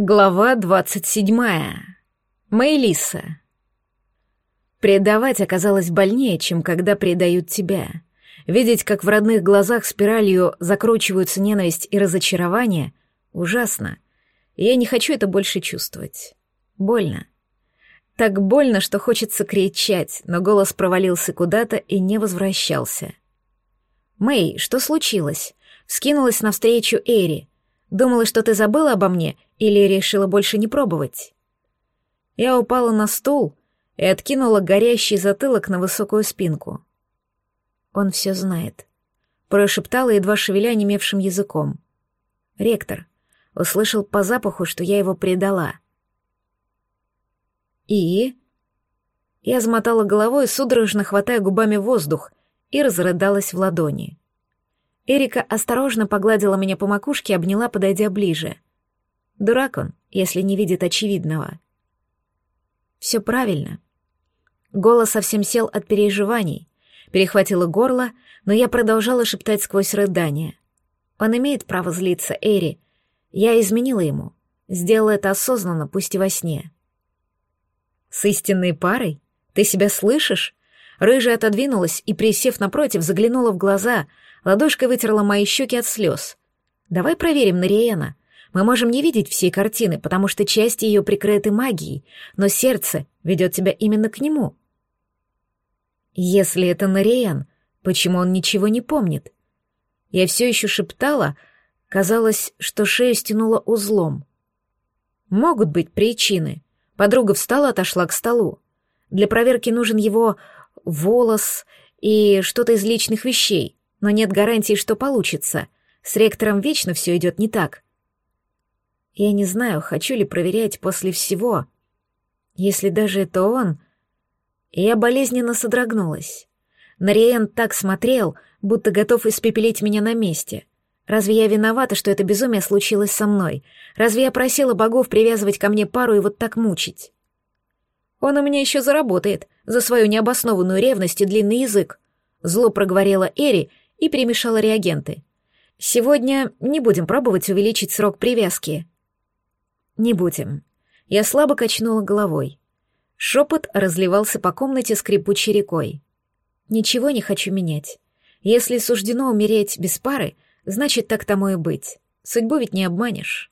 Глава двадцать седьмая. Мэйлиса. Предавать оказалось больнее, чем когда предают тебя. Видеть, как в родных глазах спиралью закручиваются ненависть и разочарование, ужасно. Я не хочу это больше чувствовать. Больно. Так больно, что хочется кричать, но голос провалился куда-то и не возвращался. «Мэй, что случилось?» Вскинулась навстречу Эри. «Думала, что ты забыла обо мне или решила больше не пробовать? Я упала на стул и откинула горящий затылок на высокую спинку. Он все знает. Прошептала, едва шевеля немевшим языком. Ректор услышал по запаху, что я его предала. И... Я замотала головой, судорожно хватая губами воздух, и разрыдалась в ладони. Эрика осторожно погладила меня по макушке и обняла, подойдя ближе — Дурак он, если не видит очевидного. Все правильно. Голос совсем сел от переживаний, перехватило горло, но я продолжала шептать сквозь рыдания. Он имеет право злиться, Эри. Я изменила ему. Сделала это осознанно, пусть и во сне. С истинной парой? Ты себя слышишь? Рыжая отодвинулась и, присев напротив, заглянула в глаза, ладошкой вытерла мои щеки от слез. Давай проверим Нариена. Мы можем не видеть всей картины, потому что части ее прикрыты магией, но сердце ведет тебя именно к нему. Если это Нариен, почему он ничего не помнит? Я все еще шептала, казалось, что шею стянула узлом. Могут быть причины. Подруга встала, отошла к столу. Для проверки нужен его волос и что-то из личных вещей, но нет гарантии, что получится. С ректором вечно все идет не так. Я не знаю, хочу ли проверять после всего. Если даже это он... Я болезненно содрогнулась. Нариен так смотрел, будто готов испепелить меня на месте. Разве я виновата, что это безумие случилось со мной? Разве я просила богов привязывать ко мне пару и вот так мучить? Он у меня еще заработает за свою необоснованную ревность и длинный язык. Зло проговорила Эри и перемешала реагенты. Сегодня не будем пробовать увеличить срок привязки. «Не будем». Я слабо качнула головой. Шепот разливался по комнате скрипучей рекой. «Ничего не хочу менять. Если суждено умереть без пары, значит, так тому и быть. Судьбу ведь не обманешь».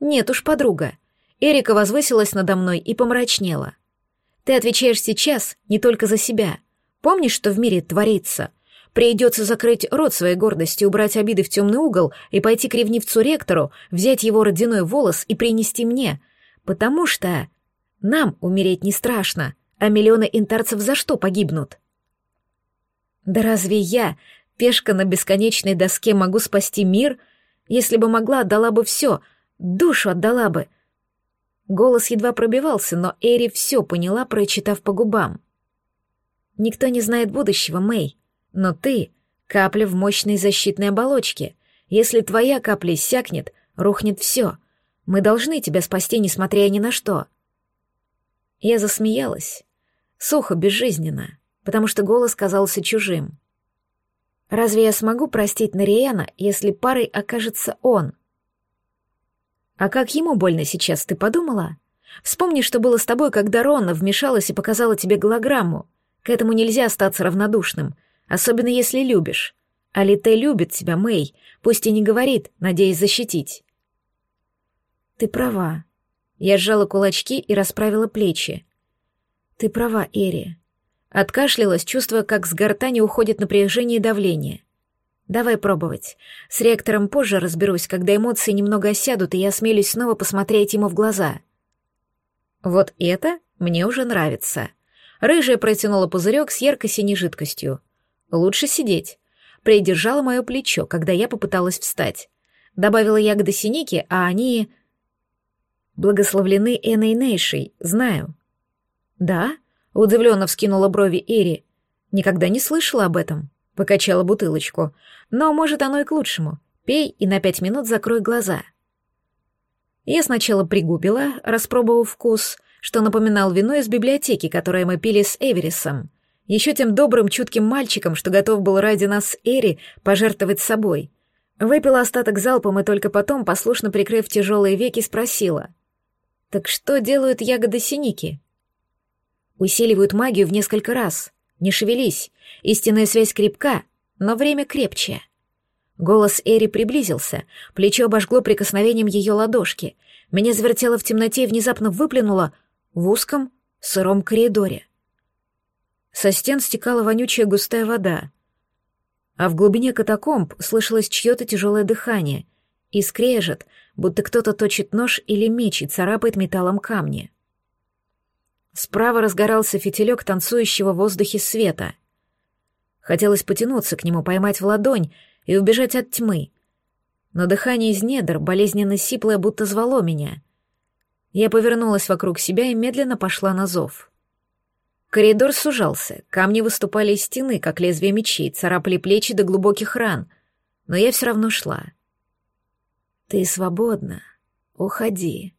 «Нет уж, подруга». Эрика возвысилась надо мной и помрачнела. «Ты отвечаешь сейчас не только за себя. Помнишь, что в мире творится?» Придется закрыть рот своей гордости, убрать обиды в темный угол и пойти к ревнивцу-ректору, взять его родяной волос и принести мне. Потому что нам умереть не страшно, а миллионы интарцев за что погибнут? Да разве я, пешка на бесконечной доске, могу спасти мир? Если бы могла, отдала бы все, душу отдала бы. Голос едва пробивался, но Эри все поняла, прочитав по губам. Никто не знает будущего, Мэй. Но ты — капля в мощной защитной оболочке. Если твоя капля иссякнет, рухнет все. Мы должны тебя спасти, несмотря ни на что. Я засмеялась. Сухо, безжизненно, потому что голос казался чужим. Разве я смогу простить Нариэна, если парой окажется он? А как ему больно сейчас, ты подумала? Вспомни, что было с тобой, когда Рона вмешалась и показала тебе голограмму. К этому нельзя остаться равнодушным особенно если любишь. Алите любит тебя, Мэй, пусть и не говорит, надеясь защитить. Ты права. Я сжала кулачки и расправила плечи. Ты права, Эри. Откашлялась, чувствуя, как с гортани уходит напряжение и давление. Давай пробовать. С ректором позже разберусь, когда эмоции немного осядут, и я осмелюсь снова посмотреть ему в глаза. Вот это мне уже нравится. Рыжая протянула пузырек с ярко-синей жидкостью. Лучше сидеть. Придержала мое плечо, когда я попыталась встать. Добавила ягоды синики, а они... Благословлены Эной Нейшей, знаю. Да? Удивленно вскинула брови Эри. Никогда не слышала об этом. Покачала бутылочку. Но, может, оно и к лучшему. Пей и на пять минут закрой глаза. Я сначала пригубила, распробовав вкус, что напоминал вино из библиотеки, которое мы пили с Эверисом еще тем добрым, чутким мальчиком, что готов был ради нас Эри пожертвовать собой. Выпила остаток залпом и только потом, послушно прикрыв тяжелые веки, спросила. «Так что делают ягоды синики?» «Усиливают магию в несколько раз. Не шевелись. Истинная связь крепка, но время крепче». Голос Эри приблизился, плечо обожгло прикосновением ее ладошки. Меня завертело в темноте и внезапно выплюнуло в узком, сыром коридоре. Со стен стекала вонючая густая вода, а в глубине катакомб слышалось чье-то тяжелое дыхание и скрежет, будто кто-то точит нож или меч и царапает металлом камни. Справа разгорался фитилек танцующего в воздухе света. Хотелось потянуться к нему, поймать в ладонь и убежать от тьмы. Но дыхание из недр, болезненно сиплое, будто звало меня. Я повернулась вокруг себя и медленно пошла на зов. Коридор сужался, камни выступали из стены, как лезвия мечей, царапали плечи до глубоких ран, но я все равно шла. «Ты свободна. Уходи».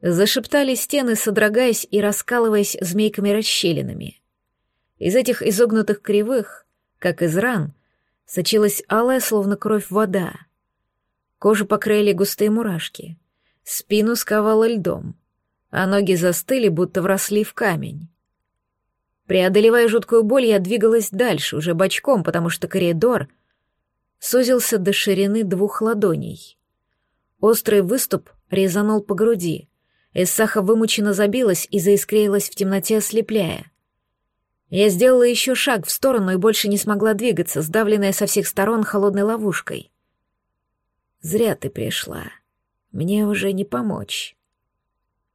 Зашептали стены, содрогаясь и раскалываясь змейками-расщелинами. Из этих изогнутых кривых, как из ран, сочилась алая, словно кровь, вода. Кожу покрыли густые мурашки, спину сковало льдом, а ноги застыли, будто вросли в камень. Преодолевая жуткую боль, я двигалась дальше, уже бочком, потому что коридор сузился до ширины двух ладоней. Острый выступ резанул по груди. Эссаха вымученно забилась и заискрилась в темноте, ослепляя. Я сделала еще шаг в сторону и больше не смогла двигаться, сдавленная со всех сторон холодной ловушкой. «Зря ты пришла. Мне уже не помочь».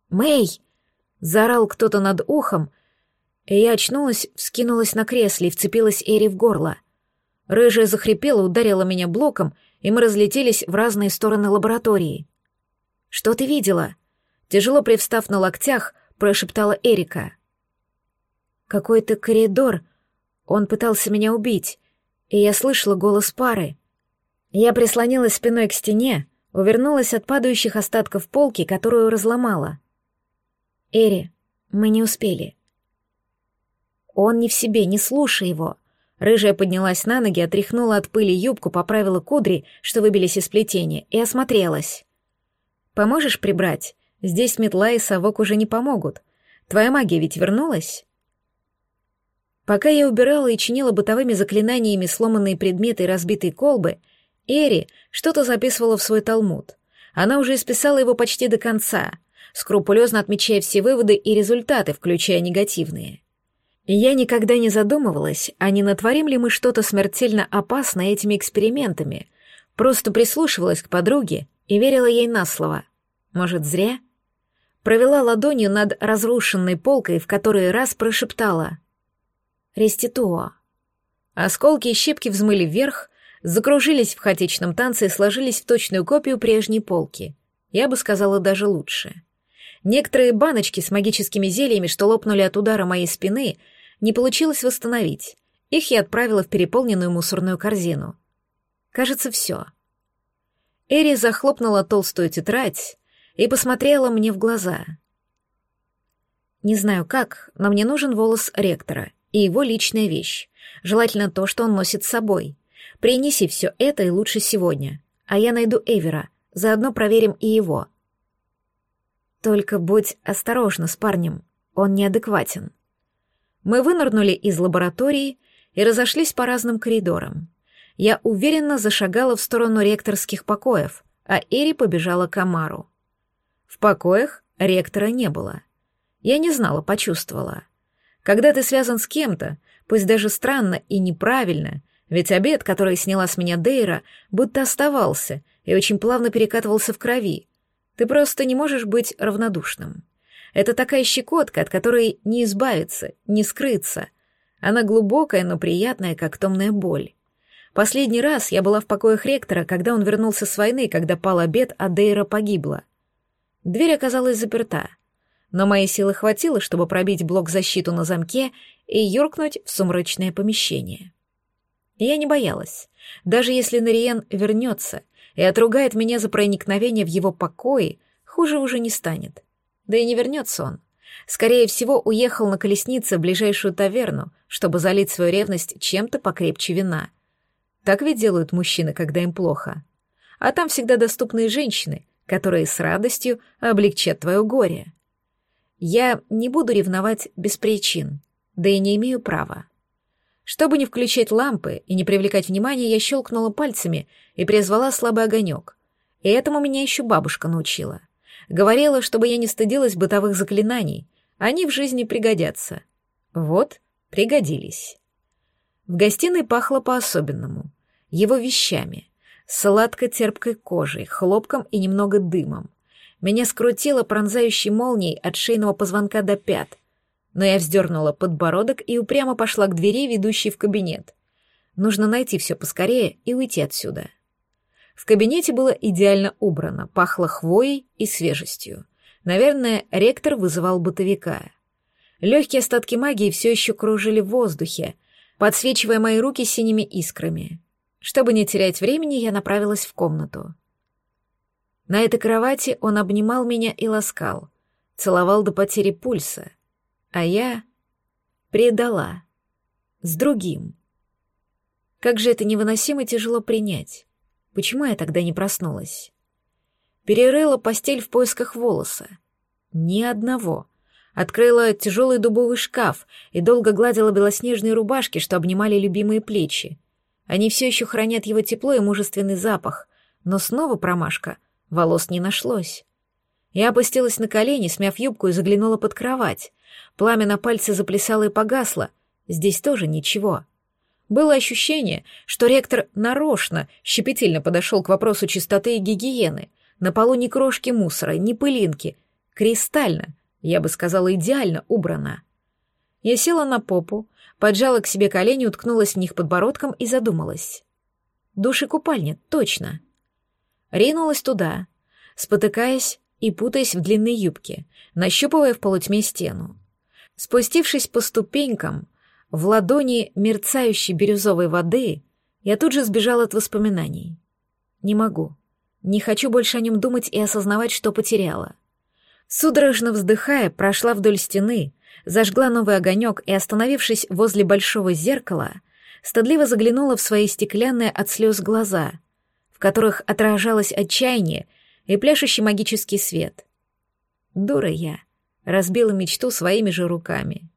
«Мэй!» — заорал кто-то над ухом — и я очнулась, вскинулась на кресле и вцепилась Эри в горло. Рыжая захрипела, ударила меня блоком, и мы разлетелись в разные стороны лаборатории. «Что ты видела?» Тяжело привстав на локтях, прошептала Эрика. «Какой-то коридор. Он пытался меня убить, и я слышала голос пары. Я прислонилась спиной к стене, увернулась от падающих остатков полки, которую разломала. Эри, мы не успели. Он не в себе, не слушай его. Рыжая поднялась на ноги, отряхнула от пыли юбку, поправила кудри, что выбились из плетения, и осмотрелась. «Поможешь прибрать? Здесь метла и совок уже не помогут. Твоя магия ведь вернулась?» Пока я убирала и чинила бытовыми заклинаниями сломанные предметы и разбитые колбы, Эри что-то записывала в свой талмуд. Она уже исписала его почти до конца, скрупулезно отмечая все выводы и результаты, включая негативные. Я никогда не задумывалась, а не натворим ли мы что-то смертельно опасное этими экспериментами. Просто прислушивалась к подруге и верила ей на слово. Может, зря? Провела ладонью над разрушенной полкой, в который раз прошептала. «Реституо». Осколки и щепки взмыли вверх, закружились в хаотичном танце и сложились в точную копию прежней полки. Я бы сказала даже лучше. Некоторые баночки с магическими зельями, что лопнули от удара моей спины, не получилось восстановить. Их я отправила в переполненную мусорную корзину. Кажется, все. Эри захлопнула толстую тетрадь и посмотрела мне в глаза. Не знаю как, но мне нужен волос ректора и его личная вещь. Желательно то, что он носит с собой. Принеси все это и лучше сегодня. А я найду Эвера, заодно проверим и его. Только будь осторожна с парнем, он неадекватен. Мы вынырнули из лаборатории и разошлись по разным коридорам. Я уверенно зашагала в сторону ректорских покоев, а Эри побежала к Амару. В покоях ректора не было. Я не знала, почувствовала. Когда ты связан с кем-то, пусть даже странно и неправильно, ведь обед, который сняла с меня Дейра, будто оставался и очень плавно перекатывался в крови. Ты просто не можешь быть равнодушным. Это такая щекотка, от которой не избавиться, не скрыться. Она глубокая, но приятная, как томная боль. Последний раз я была в покоях ректора, когда он вернулся с войны, когда пал обед, а Дейра погибла. Дверь оказалась заперта, но моей силы хватило, чтобы пробить блок-защиту на замке и юркнуть в сумрачное помещение. Я не боялась. Даже если Нариен вернется и отругает меня за проникновение в его покои, хуже уже не станет. Да и не вернется он. Скорее всего, уехал на колеснице в ближайшую таверну, чтобы залить свою ревность чем-то покрепче вина. Так ведь делают мужчины, когда им плохо. А там всегда доступные женщины, которые с радостью облегчат твое горе. Я не буду ревновать без причин, да и не имею права. Чтобы не включать лампы и не привлекать внимания, я щелкнула пальцами и призвала слабый огонек. И этому меня еще бабушка научила. Говорила, чтобы я не стыдилась бытовых заклинаний, они в жизни пригодятся. Вот, пригодились. В гостиной пахло по-особенному. Его вещами. Сладко-терпкой кожей, хлопком и немного дымом. Меня скрутило пронзающей молнией от шейного позвонка до пят. Но я вздернула подбородок и упрямо пошла к двери, ведущей в кабинет. Нужно найти все поскорее и уйти отсюда. В кабинете было идеально убрано, пахло хвоей и свежестью. Наверное, ректор вызывал бытовика. Легкие остатки магии все еще кружили в воздухе, подсвечивая мои руки синими искрами. Чтобы не терять времени, я направилась в комнату. На этой кровати он обнимал меня и ласкал, целовал до потери пульса, а я предала. С другим. Как же это невыносимо тяжело принять. Почему я тогда не проснулась? Перерыла постель в поисках волоса. Ни одного. Открыла тяжелый дубовый шкаф и долго гладила белоснежные рубашки, что обнимали любимые плечи. Они все еще хранят его тепло и мужественный запах, но снова промашка, волос не нашлось. Я опустилась на колени, смяв юбку и заглянула под кровать. Пламя на пальце заплясало и погасло. Здесь тоже ничего. Было ощущение, что ректор нарочно, щепетильно подошел к вопросу чистоты и гигиены. На полу ни крошки мусора, ни пылинки. Кристально, я бы сказала, идеально убрано. Я села на попу, поджала к себе колени, уткнулась в них подбородком и задумалась. Душ и купальня, точно. Ринулась туда, спотыкаясь и путаясь в длинной юбке, нащупывая в полутьме стену. Спустившись по ступенькам, в ладони мерцающей бирюзовой воды, я тут же сбежал от воспоминаний. Не могу. Не хочу больше о нем думать и осознавать, что потеряла. Судорожно вздыхая, прошла вдоль стены, зажгла новый огонек и, остановившись возле большого зеркала, стыдливо заглянула в свои стеклянные от слез глаза, в которых отражалось отчаяние и пляшущий магический свет. Дура я, разбила мечту своими же руками.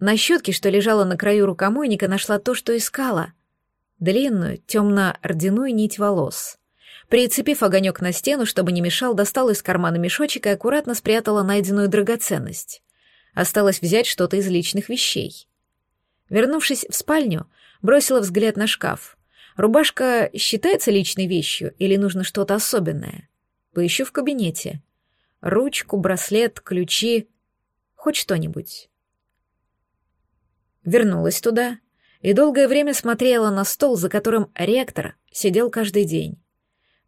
На щетке, что лежала на краю рукомойника, нашла то, что искала. Длинную, темно-ордяную нить волос. Прицепив огонек на стену, чтобы не мешал, достала из кармана мешочек и аккуратно спрятала найденную драгоценность. Осталось взять что-то из личных вещей. Вернувшись в спальню, бросила взгляд на шкаф. Рубашка считается личной вещью или нужно что-то особенное? Поищу в кабинете. Ручку, браслет, ключи, хоть что-нибудь вернулась туда и долгое время смотрела на стол, за которым ректор сидел каждый день.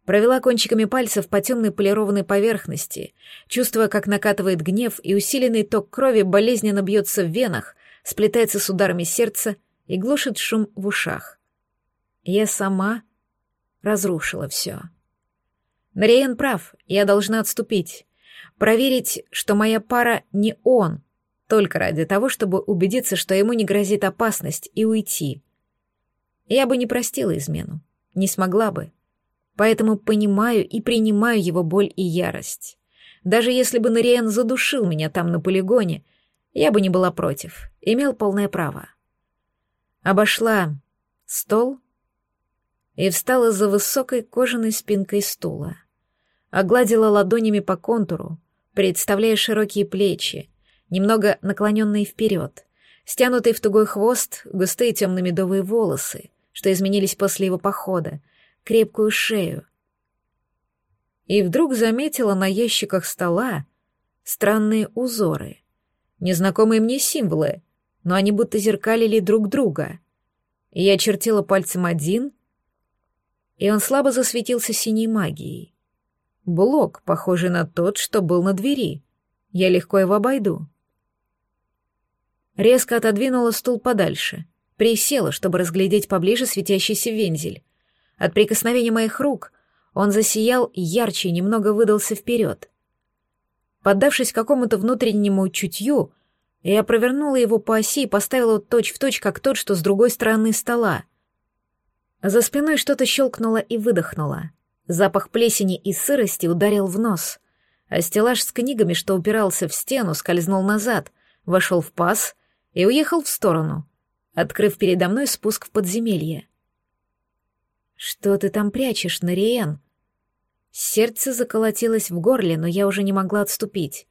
Провела кончиками пальцев по темной полированной поверхности, чувствуя, как накатывает гнев, и усиленный ток крови болезненно бьется в венах, сплетается с ударами сердца и глушит шум в ушах. Я сама разрушила все. Нариен прав, я должна отступить. Проверить, что моя пара не он, только ради того, чтобы убедиться, что ему не грозит опасность, и уйти. Я бы не простила измену, не смогла бы. Поэтому понимаю и принимаю его боль и ярость. Даже если бы Нариен задушил меня там на полигоне, я бы не была против, имел полное право. Обошла стол и встала за высокой кожаной спинкой стула. Огладила ладонями по контуру, представляя широкие плечи, немного наклоненные вперед, стянутый в тугой хвост, густые темно-медовые волосы, что изменились после его похода, крепкую шею. И вдруг заметила на ящиках стола странные узоры, незнакомые мне символы, но они будто зеркалили друг друга. И я чертила пальцем один, и он слабо засветился синей магией. Блок, похожий на тот, что был на двери. Я легко его обойду резко отодвинула стул подальше, присела, чтобы разглядеть поближе светящийся вензель. От прикосновения моих рук он засиял ярче и немного выдался вперед. Поддавшись какому-то внутреннему чутью, я провернула его по оси и поставила точь в точь, как тот, что с другой стороны стола. За спиной что-то щелкнуло и выдохнуло. Запах плесени и сырости ударил в нос, а стеллаж с книгами, что упирался в стену, скользнул назад, вошел в паз и уехал в сторону, открыв передо мной спуск в подземелье. «Что ты там прячешь, Нариен?» Сердце заколотилось в горле, но я уже не могла отступить.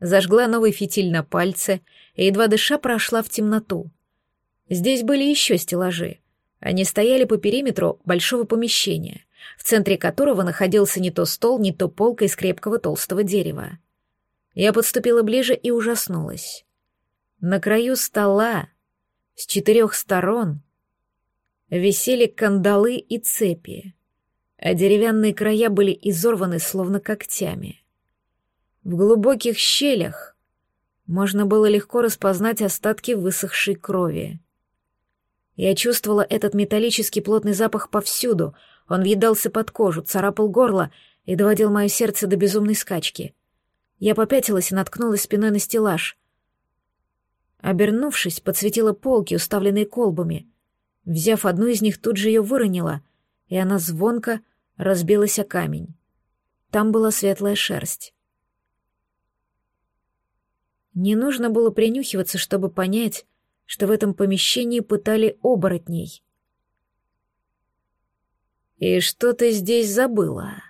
Зажгла новый фитиль на пальце и, едва дыша, прошла в темноту. Здесь были еще стеллажи. Они стояли по периметру большого помещения, в центре которого находился не то стол, не то полка из крепкого толстого дерева. Я подступила ближе и ужаснулась. На краю стола с четырех сторон висели кандалы и цепи, а деревянные края были изорваны словно когтями. В глубоких щелях можно было легко распознать остатки высохшей крови. Я чувствовала этот металлический плотный запах повсюду, он въедался под кожу, царапал горло и доводил мое сердце до безумной скачки. Я попятилась и наткнулась спиной на стеллаж. Обернувшись, подсветила полки, уставленные колбами. Взяв одну из них, тут же ее выронила, и она звонко разбилась о камень. Там была светлая шерсть. Не нужно было принюхиваться, чтобы понять, что в этом помещении пытали оборотней. «И что ты здесь забыла?»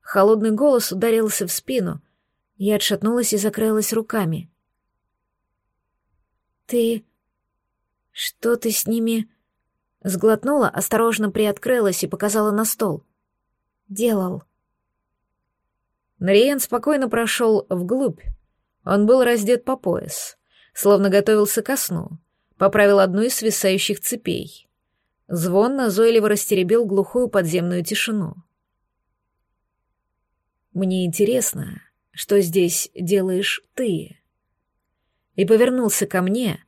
Холодный голос ударился в спину. Я отшатнулась и закрылась руками. «Ты... что ты с ними...» Сглотнула, осторожно приоткрылась и показала на стол. «Делал». Нариен спокойно прошел вглубь. Он был раздет по пояс, словно готовился ко сну, поправил одну из свисающих цепей. Звон назойливо растеребил глухую подземную тишину. «Мне интересно, что здесь делаешь ты?» И повернулся ко мне.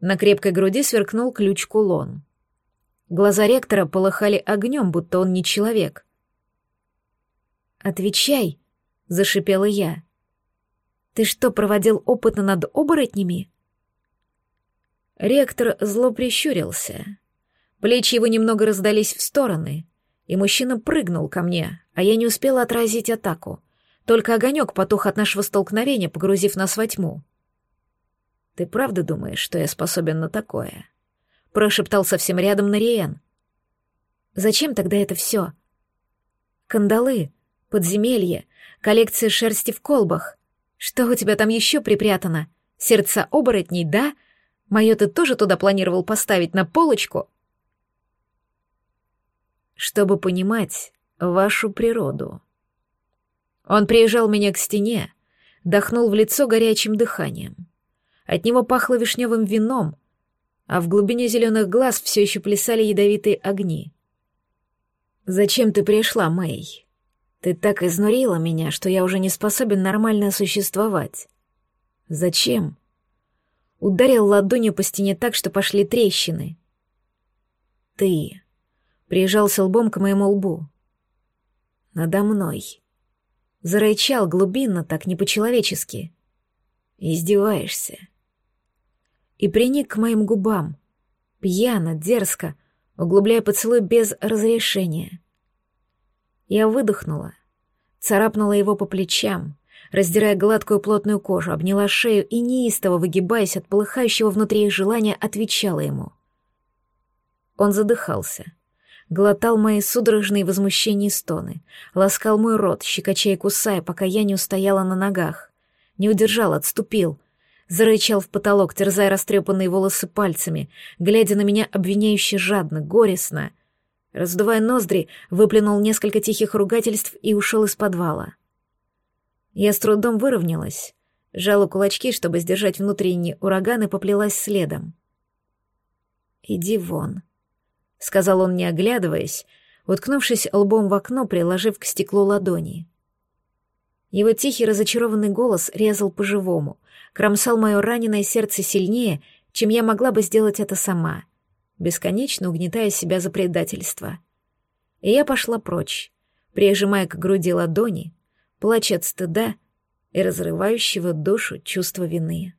На крепкой груди сверкнул ключ-кулон. Глаза ректора полыхали огнем, будто он не человек. «Отвечай!» — зашипела я. «Ты что, проводил опыты над оборотнями?» Ректор зло прищурился. Плечи его немного раздались в стороны, и мужчина прыгнул ко мне, а я не успела отразить атаку. Только огонек потух от нашего столкновения, погрузив нас во тьму. «Ты правда думаешь, что я способен на такое?» — прошептал совсем рядом Нариен. «Зачем тогда это все?» «Кандалы, подземелье, коллекция шерсти в колбах. Что у тебя там еще припрятано? Сердца оборотней, да? Мое ты тоже туда планировал поставить на полочку?» чтобы понимать вашу природу. Он приезжал меня к стене, дохнул в лицо горячим дыханием. От него пахло вишневым вином, а в глубине зеленых глаз все еще плясали ядовитые огни. «Зачем ты пришла, Мэй? Ты так изнурила меня, что я уже не способен нормально существовать. Зачем?» Ударил ладонью по стене так, что пошли трещины. «Ты прижался лбом к моему лбу. Надо мной. Зарычал глубинно, так не по-человечески. Издеваешься. И приник к моим губам, пьяно, дерзко, углубляя поцелуй без разрешения. Я выдохнула, царапнула его по плечам, раздирая гладкую плотную кожу, обняла шею и, неистово выгибаясь от полыхающего внутри их желания, отвечала ему. Он задыхался — глотал мои судорожные возмущения и стоны, ласкал мой рот, щекочая и кусая, пока я не устояла на ногах. Не удержал, отступил. Зарычал в потолок, терзая растрепанные волосы пальцами, глядя на меня обвиняюще жадно, горестно. Раздувая ноздри, выплюнул несколько тихих ругательств и ушел из подвала. Я с трудом выровнялась, жала кулачки, чтобы сдержать внутренний ураган, и поплелась следом. «Иди вон», — сказал он, не оглядываясь, уткнувшись лбом в окно, приложив к стеклу ладони. Его тихий разочарованный голос резал по-живому, кромсал мое раненое сердце сильнее, чем я могла бы сделать это сама, бесконечно угнетая себя за предательство. И я пошла прочь, прижимая к груди ладони, плача от стыда и разрывающего душу чувства вины.